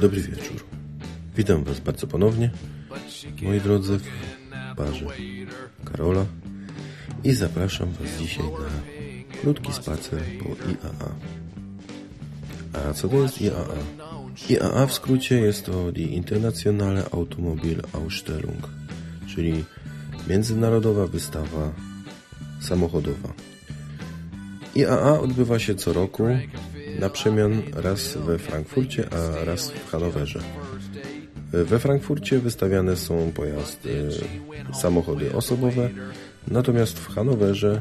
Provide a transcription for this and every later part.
Dobry wieczór. Witam Was bardzo ponownie, moi drodzy, w barze Karola i zapraszam Was dzisiaj na krótki spacer po IAA. A co to jest IAA? IAA w skrócie jest to Die Internationale Automobil Ausstellung, czyli Międzynarodowa Wystawa Samochodowa. IAA odbywa się co roku na przemian raz we Frankfurcie, a raz w Hanowerze. We Frankfurcie wystawiane są pojazdy, samochody osobowe, natomiast w Hanowerze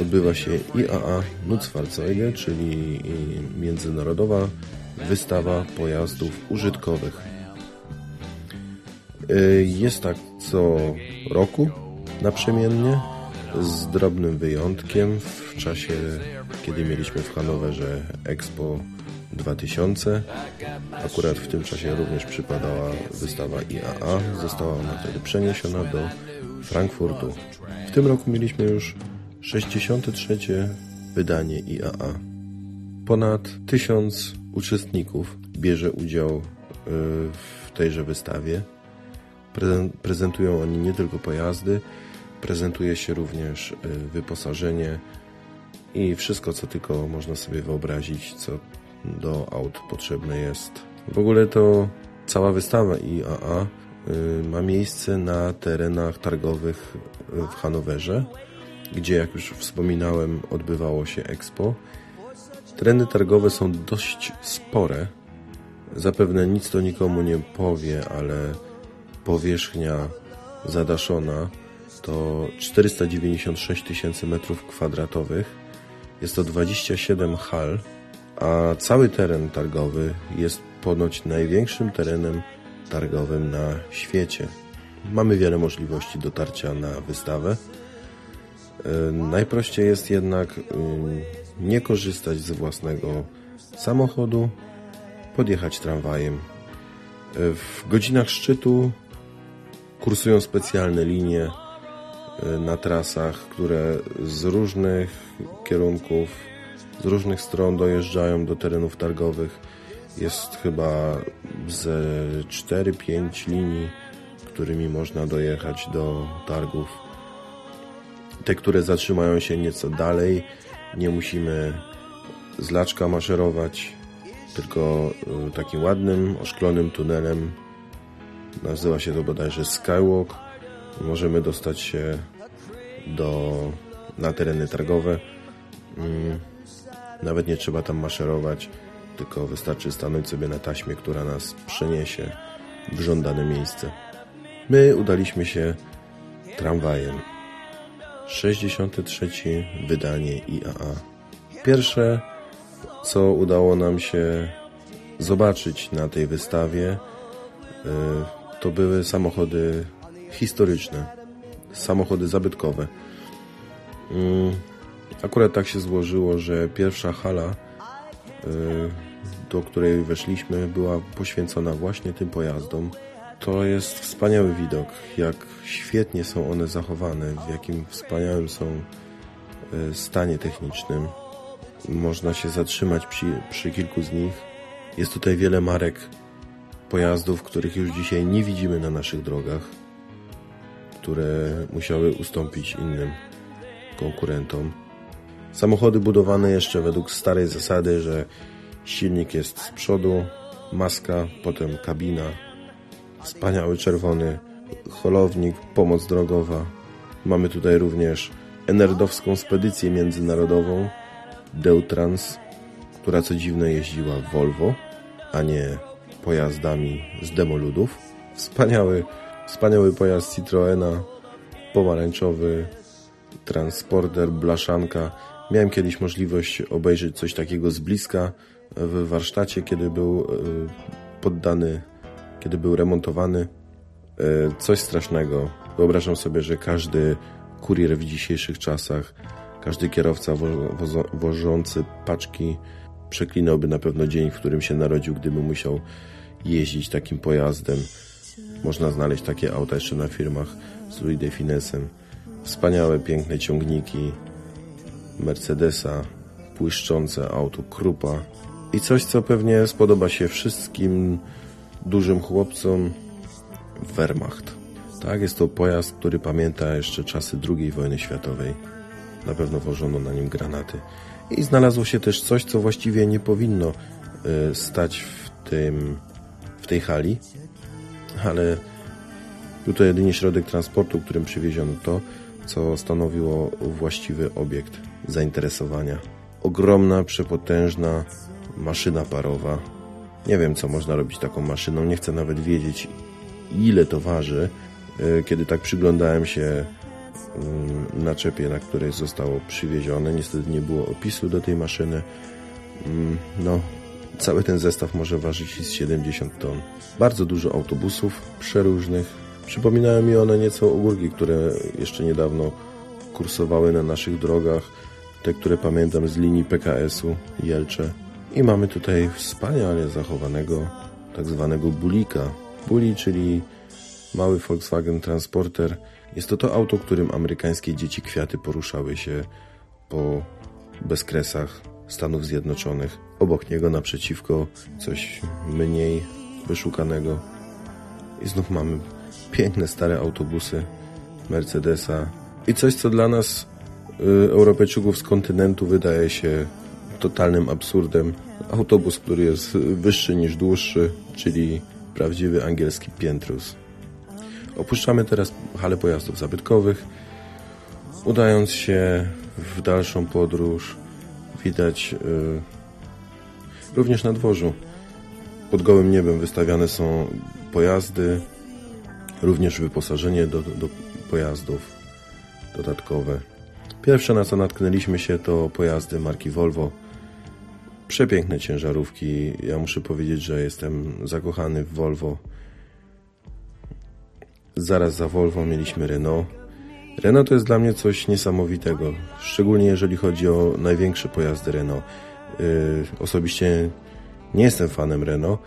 odbywa się IAA Nutzfahrzeuge, czyli Międzynarodowa Wystawa Pojazdów Użytkowych. Jest tak co roku naprzemiennie, z drobnym wyjątkiem w czasie, kiedy mieliśmy w Hanowerze Expo 2000. Akurat w tym czasie również przypadała wystawa IAA. Została ona wtedy przeniesiona do Frankfurtu. W tym roku mieliśmy już 63. wydanie IAA. Ponad tysiąc uczestników bierze udział y, w tejże wystawie. Prezentują oni nie tylko pojazdy, prezentuje się również y, wyposażenie i wszystko, co tylko można sobie wyobrazić, co do aut potrzebne jest. W ogóle to cała wystawa IAA y, ma miejsce na terenach targowych w Hanowerze, gdzie, jak już wspominałem, odbywało się Expo. Tereny targowe są dość spore. Zapewne nic to nikomu nie powie, ale powierzchnia zadaszona to 496 tysięcy metrów kwadratowych. Jest to 27 hal, a cały teren targowy jest ponoć największym terenem targowym na świecie. Mamy wiele możliwości dotarcia na wystawę. E, najprościej jest jednak y, nie korzystać z własnego samochodu, podjechać tramwajem. E, w godzinach szczytu kursują specjalne linie na trasach, które z różnych kierunków, z różnych stron dojeżdżają do terenów targowych. Jest chyba ze 4-5 linii, którymi można dojechać do targów. Te, które zatrzymają się nieco dalej, nie musimy z laczka maszerować, tylko e, takim ładnym, oszklonym tunelem. Nazywa się to bodajże Skywalk. Możemy dostać się do, na tereny targowe. Mm, nawet nie trzeba tam maszerować, tylko wystarczy stanąć sobie na taśmie, która nas przeniesie w żądane miejsce. My udaliśmy się tramwajem. 63 wydanie IAA. Pierwsze, co udało nam się zobaczyć na tej wystawie, y, to były samochody historyczne, samochody zabytkowe. Mm, akurat tak się złożyło, że pierwsza hala, y, do której weszliśmy, była poświęcona właśnie tym pojazdom. To jest wspaniały widok, jak świetnie są one zachowane, w jakim wspaniałym są y, stanie technicznym. Można się zatrzymać przy, przy kilku z nich. Jest tutaj wiele marek pojazdów, których już dzisiaj nie widzimy na naszych drogach, które musiały ustąpić innym konkurentom. Samochody budowane jeszcze według starej zasady, że silnik jest z przodu, maska, potem kabina, wspaniały czerwony holownik, pomoc drogowa. Mamy tutaj również enerdowską spedycję międzynarodową Deutrans, która co dziwne jeździła Volvo, a nie pojazdami z demoludów. Wspaniały, wspaniały pojazd Citroena, pomarańczowy, transporter, blaszanka. Miałem kiedyś możliwość obejrzeć coś takiego z bliska w warsztacie, kiedy był e, poddany, kiedy był remontowany. E, coś strasznego. Wyobrażam sobie, że każdy kurier w dzisiejszych czasach, każdy kierowca wożący paczki przeklinałby na pewno dzień, w którym się narodził, gdyby musiał jeździć takim pojazdem. Można znaleźć takie auta jeszcze na firmach z Louis de Finesem. Wspaniałe, piękne ciągniki Mercedesa, błyszczące auto Krupa i coś, co pewnie spodoba się wszystkim dużym chłopcom Wehrmacht. Tak, jest to pojazd, który pamięta jeszcze czasy II wojny światowej. Na pewno wożono na nim granaty. I znalazło się też coś, co właściwie nie powinno y, stać w, tym, w tej hali, ale tutaj jedynie środek transportu, którym przywieziono to, co stanowiło właściwy obiekt zainteresowania. Ogromna, przepotężna maszyna parowa. Nie wiem, co można robić taką maszyną, nie chcę nawet wiedzieć, ile to waży. Y, kiedy tak przyglądałem się y, naczepie, na której zostało przywiezione, niestety nie było opisu do tej maszyny. Mm, no, cały ten zestaw może ważyć z 70 ton. Bardzo dużo autobusów przeróżnych. Przypominają mi one nieco ogórki, które jeszcze niedawno kursowały na naszych drogach. Te, które pamiętam z linii PKS-u Jelcze. I mamy tutaj wspaniale zachowanego tak zwanego bulika. Buli, czyli mały Volkswagen Transporter. Jest to to auto, którym amerykańskie dzieci kwiaty poruszały się po bezkresach Stanów Zjednoczonych. Obok niego naprzeciwko coś mniej wyszukanego. I znów mamy piękne stare autobusy Mercedesa i coś, co dla nas y, Europejczyków z kontynentu wydaje się totalnym absurdem. Autobus, który jest wyższy niż dłuższy, czyli prawdziwy angielski piętrus. Opuszczamy teraz halę pojazdów zabytkowych. Udając się w dalszą podróż, widać yy, również na dworzu pod gołym niebem wystawiane są pojazdy, również wyposażenie do, do pojazdów dodatkowe. Pierwsze na co natknęliśmy się to pojazdy marki Volvo. Przepiękne ciężarówki. Ja muszę powiedzieć, że jestem zakochany w Volvo. Zaraz za Volvo mieliśmy Renault. Renault to jest dla mnie coś niesamowitego, szczególnie jeżeli chodzi o największe pojazdy Renault. Yy, osobiście nie jestem fanem Renault,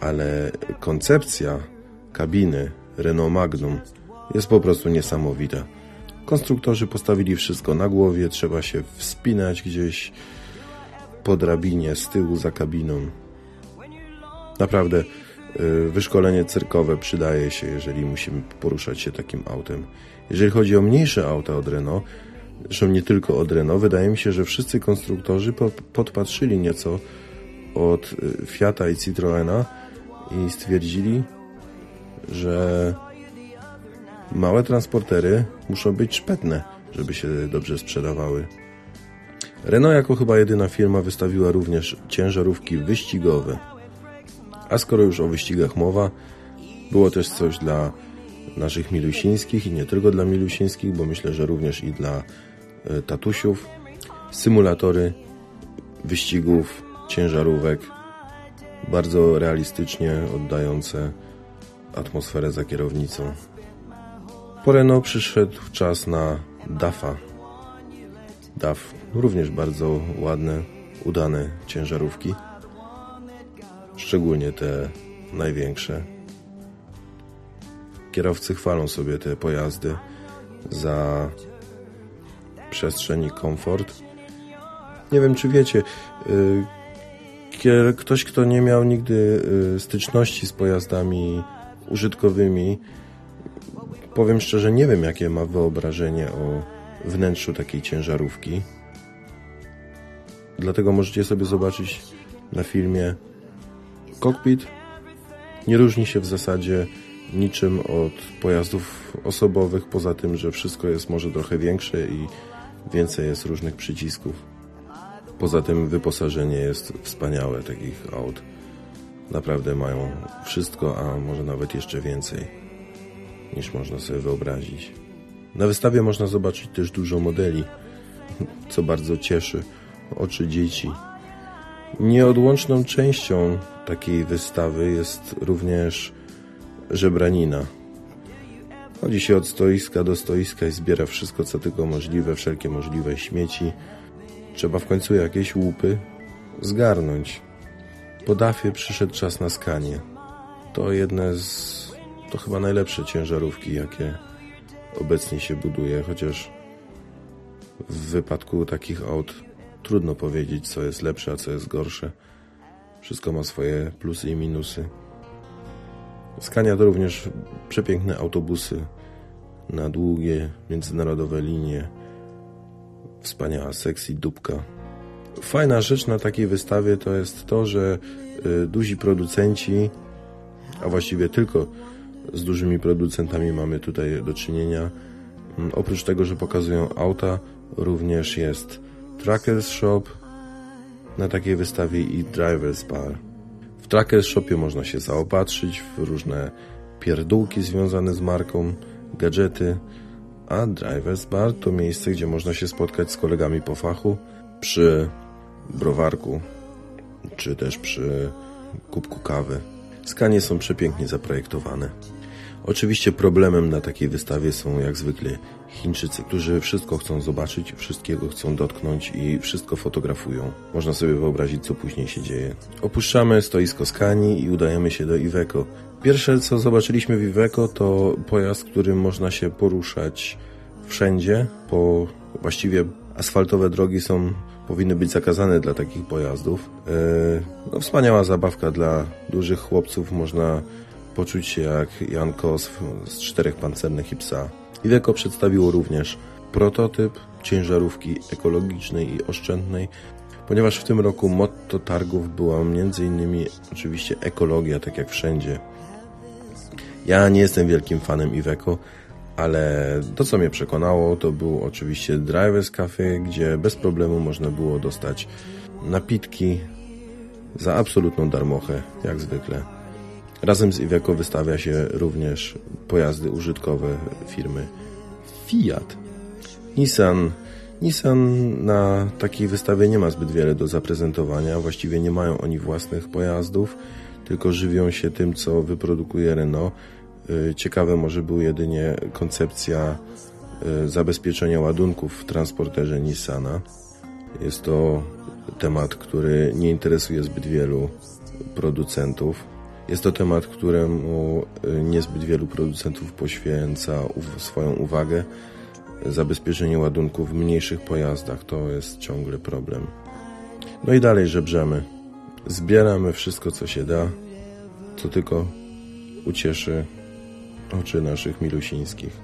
ale koncepcja kabiny Renault Magnum jest po prostu niesamowita. Konstruktorzy postawili wszystko na głowie, trzeba się wspinać gdzieś po drabinie z tyłu za kabiną. Naprawdę y, wyszkolenie cyrkowe przydaje się, jeżeli musimy poruszać się takim autem. Jeżeli chodzi o mniejsze auta od Renault, zresztą nie tylko od Renault, wydaje mi się, że wszyscy konstruktorzy podpatrzyli nieco od y, Fiata i Citroena i stwierdzili, że małe transportery muszą być szpetne, żeby się dobrze sprzedawały. Renault jako chyba jedyna firma wystawiła również ciężarówki wyścigowe. A skoro już o wyścigach mowa, było też coś dla naszych milusińskich i nie tylko dla milusińskich, bo myślę, że również i dla e, tatusiów. Symulatory wyścigów, ciężarówek, bardzo realistycznie oddające atmosferę za kierownicą. Po Renault przyszedł czas na DAFa. DAF również bardzo ładne, udane ciężarówki. Szczególnie te największe. Kierowcy chwalą sobie te pojazdy za przestrzeń i komfort. Nie wiem, czy wiecie, y, ktoś, kto nie miał nigdy y, styczności z pojazdami użytkowymi, powiem szczerze, nie wiem jakie ma wyobrażenie o wnętrzu takiej ciężarówki. Dlatego możecie sobie zobaczyć na filmie kokpit. Nie różni się w zasadzie niczym od pojazdów osobowych, poza tym, że wszystko jest może trochę większe i więcej jest różnych przycisków. Poza tym wyposażenie jest wspaniałe takich aut naprawdę mają wszystko, a może nawet jeszcze więcej niż można sobie wyobrazić. Na wystawie można zobaczyć też dużo modeli, co bardzo cieszy oczy dzieci. Nieodłączną częścią takiej wystawy jest również żebranina. Chodzi się od stoiska do stoiska i zbiera wszystko, co tylko możliwe, wszelkie możliwe śmieci. Trzeba w końcu jakieś łupy zgarnąć. Po dafie przyszedł czas na skanie. To jedne z... to chyba najlepsze ciężarówki, jakie obecnie się buduje, chociaż w wypadku takich aut trudno powiedzieć, co jest lepsze, a co jest gorsze. Wszystko ma swoje plusy i minusy. Skania to również przepiękne autobusy na długie, międzynarodowe linie. Wspaniała sexy dupka. Fajna rzecz na takiej wystawie to jest to, że y, duzi producenci, a właściwie tylko z dużymi producentami mamy tutaj do czynienia. Mm, oprócz tego, że pokazują auta, również jest Trackers Shop na takiej wystawie i Drivers Bar. W Trackers Shopie można się zaopatrzyć w różne pierdółki związane z marką, gadżety, a Drivers Bar to miejsce, gdzie można się spotkać z kolegami po fachu przy browarku, czy też przy kubku kawy. Skanie są przepięknie zaprojektowane. Oczywiście problemem na takiej wystawie są jak zwykle Chińczycy, którzy wszystko chcą zobaczyć, wszystkiego chcą dotknąć i wszystko fotografują. Można sobie wyobrazić, co później się dzieje. Opuszczamy stoisko Skani i udajemy się do Iveco. Pierwsze, co zobaczyliśmy w Iveco, to pojazd, którym można się poruszać wszędzie, bo właściwie asfaltowe drogi są powinny być zakazane dla takich pojazdów. E, no, wspaniała zabawka dla dużych chłopców. Można poczuć się jak Jan Kos z czterech pancernych i psa. Iveco przedstawiło również prototyp ciężarówki ekologicznej i oszczędnej, ponieważ w tym roku motto targów była m.in. oczywiście ekologia, tak jak wszędzie. Ja nie jestem wielkim fanem Iveco, ale to, co mnie przekonało, to był oczywiście Drivers Cafe, gdzie bez problemu można było dostać napitki za absolutną darmochę, jak zwykle. Razem z Iveco wystawia się również pojazdy użytkowe firmy Fiat. Nissan Nissan na takiej wystawie nie ma zbyt wiele do zaprezentowania, właściwie nie mają oni własnych pojazdów, tylko żywią się tym, co wyprodukuje Renault. Y, ciekawe może był jedynie koncepcja y, zabezpieczenia ładunków w transporterze Nissana. Jest to temat, który nie interesuje zbyt wielu producentów. Jest to temat, któremu y, niezbyt wielu producentów poświęca swoją uwagę. Zabezpieczenie ładunków w mniejszych pojazdach to jest ciągle problem. No i dalej żebrzemy. Zbieramy wszystko, co się da, co tylko ucieszy oczy naszych milusińskich.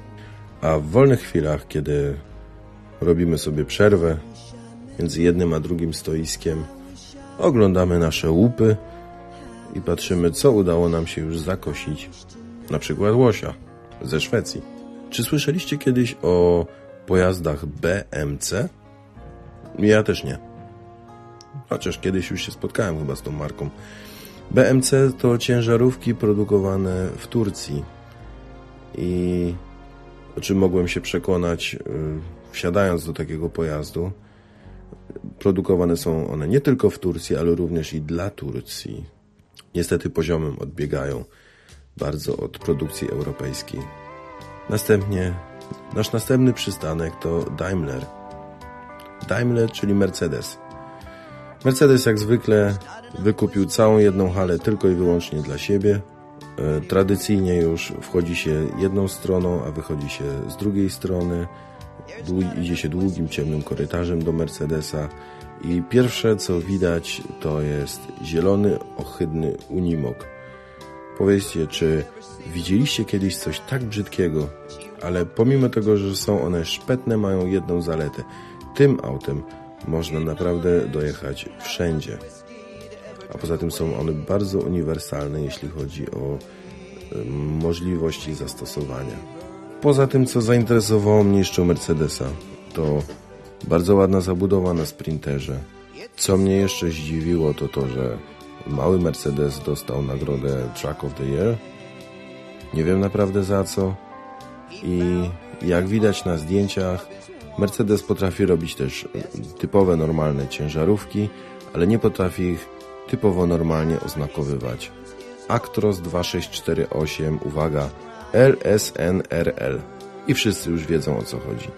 A w wolnych chwilach, kiedy robimy sobie przerwę między jednym a drugim stoiskiem, oglądamy nasze łupy i patrzymy, co udało nam się już zakosić. Na przykład łosia ze Szwecji. Czy słyszeliście kiedyś o pojazdach BMC? Ja też nie. Chociaż kiedyś już się spotkałem chyba z tą marką. BMC to ciężarówki produkowane w Turcji i o czym mogłem się przekonać, y, wsiadając do takiego pojazdu. Produkowane są one nie tylko w Turcji, ale również i dla Turcji. Niestety poziomem odbiegają bardzo od produkcji europejskiej. Następnie nasz następny przystanek to Daimler. Daimler, czyli Mercedes. Mercedes jak zwykle wykupił całą jedną halę tylko i wyłącznie dla siebie. E, tradycyjnie już wchodzi się jedną stroną, a wychodzi się z drugiej strony. Idzie się długim, ciemnym korytarzem do Mercedesa i pierwsze co widać to jest zielony, ohydny Unimog. Powiedzcie, czy widzieliście kiedyś coś tak brzydkiego, ale pomimo tego, że są one szpetne, mają jedną zaletę. Tym autem można naprawdę dojechać wszędzie a poza tym są one bardzo uniwersalne, jeśli chodzi o możliwości zastosowania. Poza tym, co zainteresowało mnie jeszcze Mercedesa, to bardzo ładna zabudowa na sprinterze. Co mnie jeszcze zdziwiło, to to, że mały Mercedes dostał nagrodę Truck of the Year. Nie wiem naprawdę za co. I jak widać na zdjęciach, Mercedes potrafi robić też typowe, normalne ciężarówki, ale nie potrafi ich typowo normalnie oznakowywać. Actros 2648, uwaga, LSNRL. I wszyscy już wiedzą o co chodzi.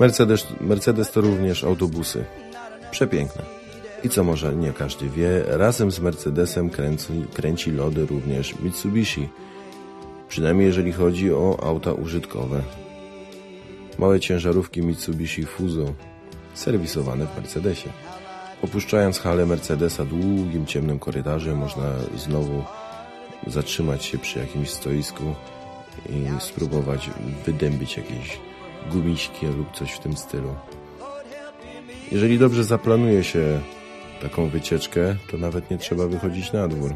Mercedes, Mercedes to również autobusy. Przepiękne. I co może nie każdy wie, razem z Mercedesem kręci, kręci lody również Mitsubishi. Przynajmniej jeżeli chodzi o auta użytkowe. Małe ciężarówki Mitsubishi Fuso serwisowane w Mercedesie. Opuszczając halę Mercedesa długim, ciemnym korytarzem można znowu zatrzymać się przy jakimś stoisku i spróbować wydębić jakieś gumiśki lub coś w tym stylu. Jeżeli dobrze zaplanuje się taką wycieczkę, to nawet nie trzeba wychodzić na dwór,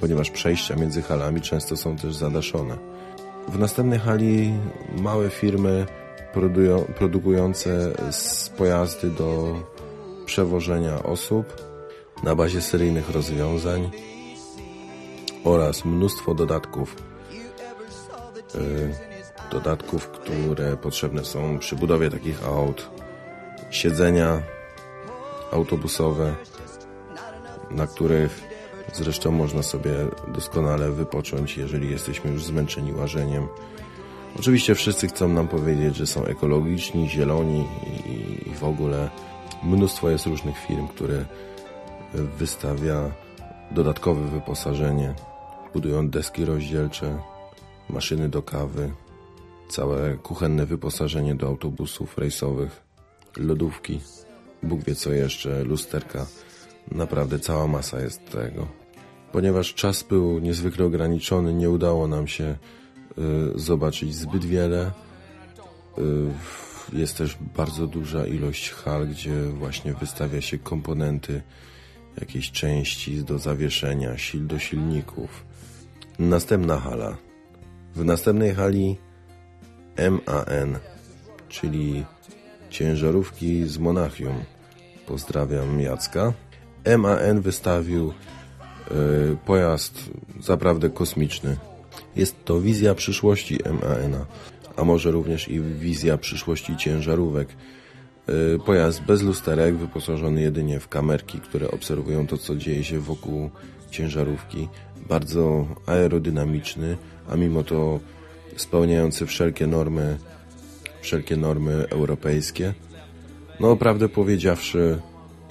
ponieważ przejścia między halami często są też zadaszone. W następnej hali małe firmy produkujące pojazdy do przewożenia osób na bazie seryjnych rozwiązań oraz mnóstwo dodatków. Y, dodatków, które potrzebne są przy budowie takich aut. Siedzenia autobusowe, na których zresztą można sobie doskonale wypocząć, jeżeli jesteśmy już zmęczeni łażeniem. Oczywiście wszyscy chcą nam powiedzieć, że są ekologiczni, zieloni i w ogóle mnóstwo jest różnych firm, które wystawia dodatkowe wyposażenie. Budują deski rozdzielcze, maszyny do kawy, całe kuchenne wyposażenie do autobusów rejsowych, lodówki, Bóg wie co jeszcze, lusterka. Naprawdę cała masa jest tego. Ponieważ czas był niezwykle ograniczony, nie udało nam się y, zobaczyć zbyt wiele. Y, jest też bardzo duża ilość hal, gdzie właśnie wystawia się komponenty, jakieś części do zawieszenia, sil do silników. Następna hala. W następnej hali MAN, czyli ciężarówki z Monachium. Pozdrawiam Jacka. MAN wystawił y, pojazd zaprawdę kosmiczny. Jest to wizja przyszłości MAN, a może również i wizja przyszłości ciężarówek. Y, pojazd bez lusterek, wyposażony jedynie w kamerki, które obserwują to, co dzieje się wokół ciężarówki. Bardzo aerodynamiczny, a mimo to spełniający wszelkie normy, wszelkie normy europejskie. No, prawdę powiedziawszy,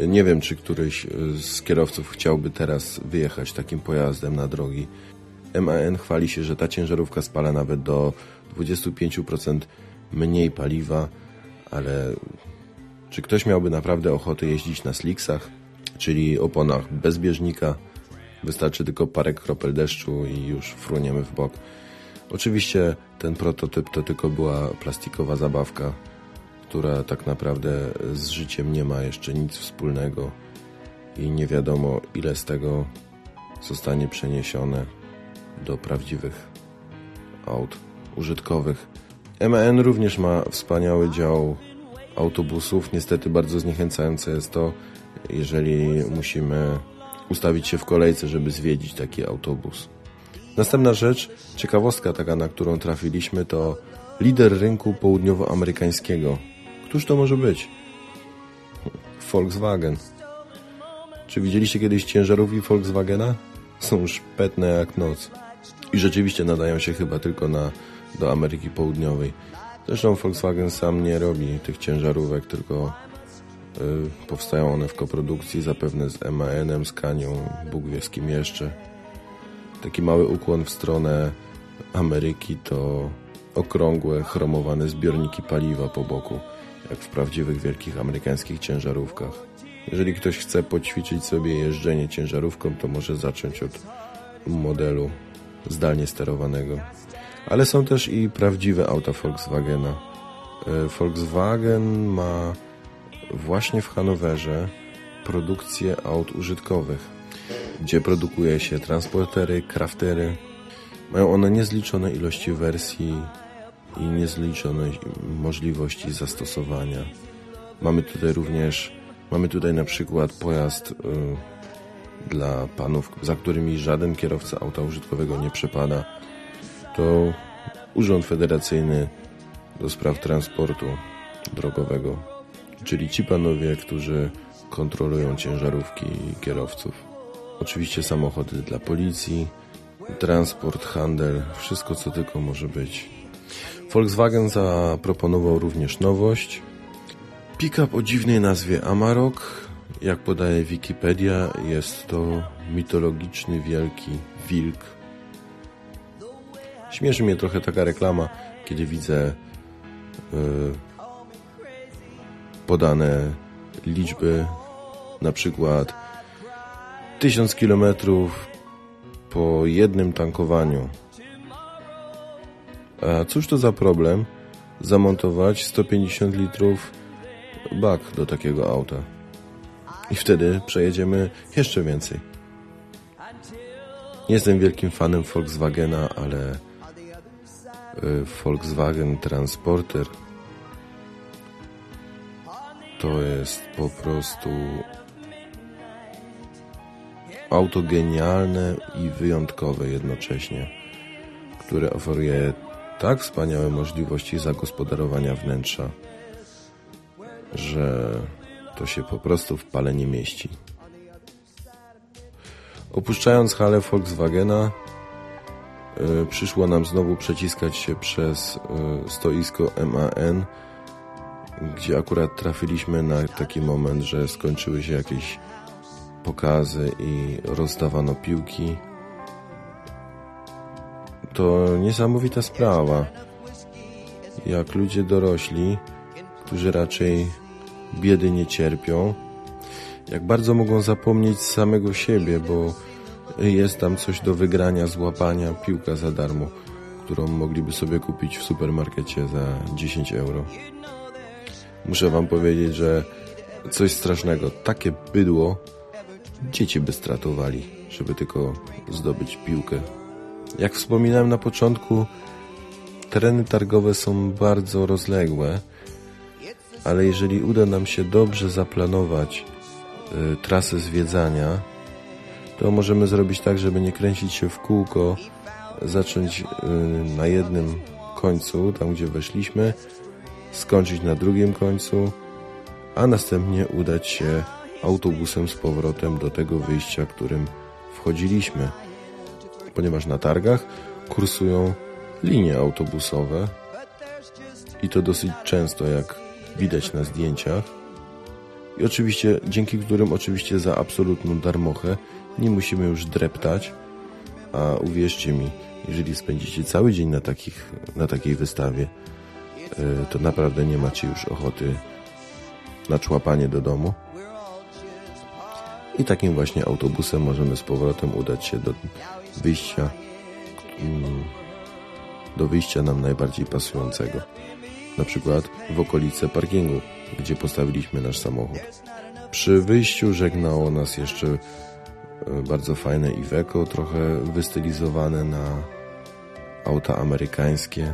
nie wiem, czy któryś z kierowców chciałby teraz wyjechać takim pojazdem na drogi. MAN chwali się, że ta ciężarówka spala nawet do 25% mniej paliwa, ale czy ktoś miałby naprawdę ochotę jeździć na slicksach, czyli oponach bez bieżnika? Wystarczy tylko parę kropel deszczu i już fruniemy w bok. Oczywiście ten prototyp to tylko była plastikowa zabawka, która tak naprawdę z życiem nie ma jeszcze nic wspólnego i nie wiadomo ile z tego zostanie przeniesione do prawdziwych aut użytkowych. MAN również ma wspaniały dział autobusów. Niestety bardzo zniechęcające jest to, jeżeli musimy ustawić się w kolejce, żeby zwiedzić taki autobus. Następna rzecz, ciekawostka taka, na którą trafiliśmy, to lider rynku południowoamerykańskiego. Któż to może być? Volkswagen. Czy widzieliście kiedyś ciężarówki Volkswagena? Są szpetne jak noc. I rzeczywiście nadają się chyba tylko na, do Ameryki Południowej. Zresztą Volkswagen sam nie robi tych ciężarówek, tylko y, powstają one w koprodukcji zapewne z MAN-em, Scanią, Bóg wie z kim jeszcze. Taki mały ukłon w stronę Ameryki to okrągłe, chromowane zbiorniki paliwa po boku, jak w prawdziwych wielkich amerykańskich ciężarówkach. Jeżeli ktoś chce poćwiczyć sobie jeżdżenie ciężarówką, to może zacząć od modelu zdalnie sterowanego. Ale są też i prawdziwe auta Volkswagena. E, Volkswagen ma właśnie w Hanowerze produkcję aut użytkowych gdzie produkuje się transportery, craftery. Mają one niezliczone ilości wersji i niezliczone możliwości zastosowania. Mamy tutaj również, mamy tutaj na przykład pojazd y, dla panów, za którymi żaden kierowca auta użytkowego nie przepada. To Urząd Federacyjny do Spraw Transportu Drogowego, czyli ci panowie, którzy kontrolują ciężarówki i kierowców. Oczywiście samochody dla policji, transport, handel, wszystko co tylko może być. Volkswagen zaproponował również nowość. Pickup o dziwnej nazwie Amarok. Jak podaje Wikipedia, jest to mitologiczny wielki wilk. Śmieszy mnie trochę taka reklama, kiedy widzę yy, podane liczby na przykład 1000 km po jednym tankowaniu. A cóż to za problem zamontować 150 litrów bak do takiego auta? I wtedy przejedziemy jeszcze więcej. Nie jestem wielkim fanem Volkswagena, ale y, Volkswagen Transporter to jest po prostu auto genialne i wyjątkowe jednocześnie, które oferuje tak wspaniałe możliwości zagospodarowania wnętrza, że to się po prostu w pale nie mieści. Opuszczając halę Volkswagena, y, przyszło nam znowu przeciskać się przez y, stoisko MAN, gdzie akurat trafiliśmy na taki moment, że skończyły się jakieś pokazy i rozdawano piłki. To niesamowita sprawa. Jak ludzie dorośli, którzy raczej biedy nie cierpią, jak bardzo mogą zapomnieć samego siebie, bo jest tam coś do wygrania, złapania, piłka za darmo, którą mogliby sobie kupić w supermarkecie za 10 euro. Muszę wam powiedzieć, że coś strasznego, takie bydło dzieci by stratowali, żeby tylko zdobyć piłkę. Jak wspominałem na początku, tereny targowe są bardzo rozległe, ale jeżeli uda nam się dobrze zaplanować y, trasę zwiedzania, to możemy zrobić tak, żeby nie kręcić się w kółko, zacząć y, na jednym końcu, tam gdzie weszliśmy, skończyć na drugim końcu, a następnie udać się autobusem z powrotem do tego wyjścia, którym wchodziliśmy. Ponieważ na targach kursują linie autobusowe i to dosyć często, jak widać na zdjęciach. I oczywiście, dzięki którym oczywiście za absolutną darmochę nie musimy już dreptać, a uwierzcie mi, jeżeli spędzicie cały dzień na, takich, na takiej wystawie, e, to naprawdę nie macie już ochoty na człapanie do domu. I takim właśnie autobusem możemy z powrotem udać się do wyjścia, mm, do wyjścia nam najbardziej pasującego. Na przykład w okolice parkingu, gdzie postawiliśmy nasz samochód. Przy wyjściu żegnało nas jeszcze e, bardzo fajne Iveco, trochę wystylizowane na auta amerykańskie.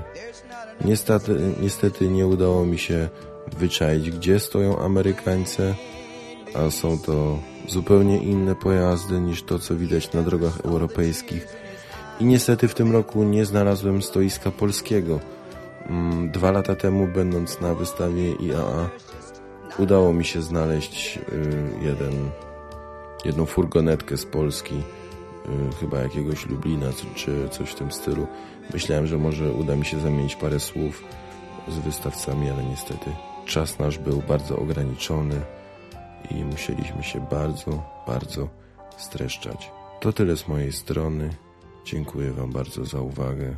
Niestety, niestety nie udało mi się wyczaić, gdzie stoją Amerykańcy, a są to zupełnie inne pojazdy niż to, co widać na drogach europejskich. I niestety w tym roku nie znalazłem stoiska polskiego. Mm, dwa lata temu, będąc na wystawie IAA, udało mi się znaleźć y, jeden, jedną furgonetkę z Polski, y, chyba jakiegoś Lublina czy coś w tym stylu. Myślałem, że może uda mi się zamienić parę słów z wystawcami, ale niestety czas nasz był bardzo ograniczony i musieliśmy się bardzo, bardzo streszczać. To tyle z mojej strony. Dziękuję Wam bardzo za uwagę.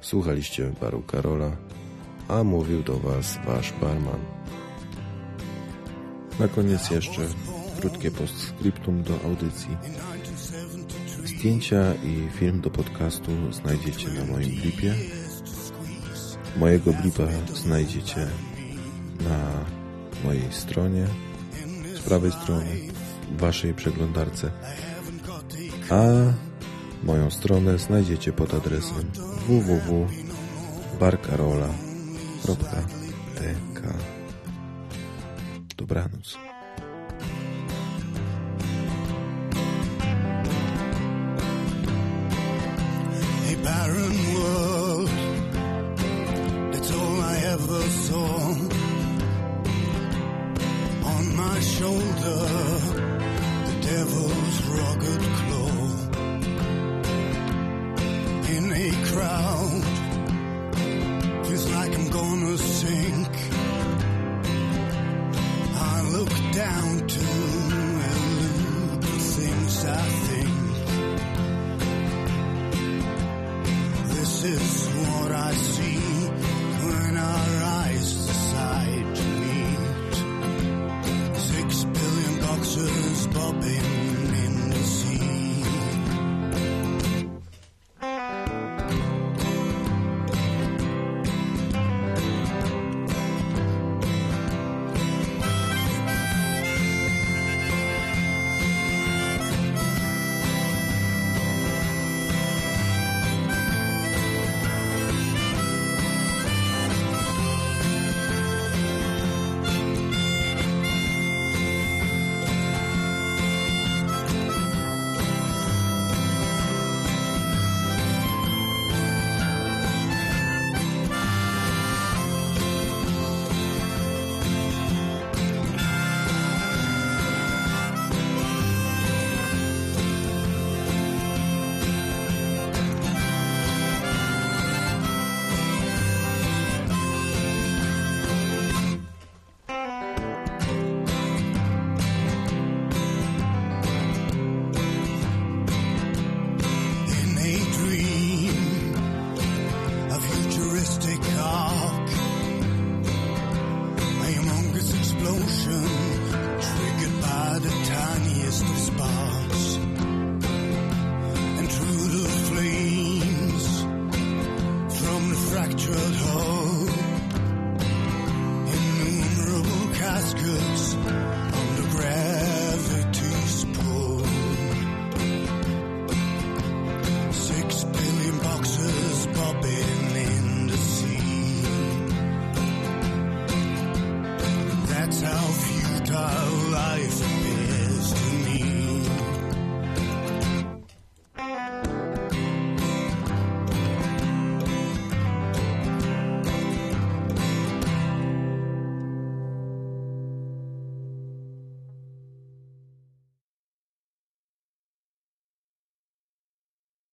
Słuchaliście baru Karola, a mówił do Was Wasz barman. Na koniec jeszcze krótkie postscriptum do audycji. Zdjęcia i film do podcastu znajdziecie na moim blipie. Mojego blipa znajdziecie na mojej stronie prawej strony w waszej przeglądarce. A moją stronę znajdziecie pod adresem www.barcarola.tk Dobranoc.